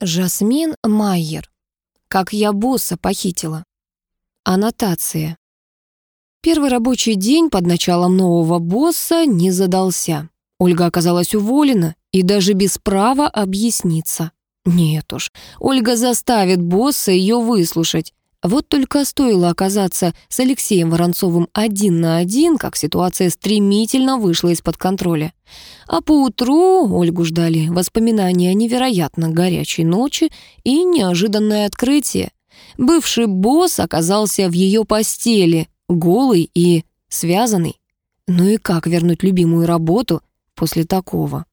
Жасмин Майер. Как я босса похитила. Аннотация. Первый рабочий день под началом нового босса не задался. Ольга оказалась уволена и даже без права объясниться. Нет уж, Ольга заставит босса ее выслушать. Вот только стоило оказаться с Алексеем Воронцовым один на один, как ситуация стремительно вышла из-под контроля. А поутру Ольгу ждали воспоминания о невероятно горячей ночи и неожиданное открытие. Бывший босс оказался в ее постели, голый и связанный. Ну и как вернуть любимую работу после такого?